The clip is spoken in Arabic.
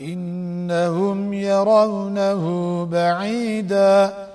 إنهم يرونه بعيداً.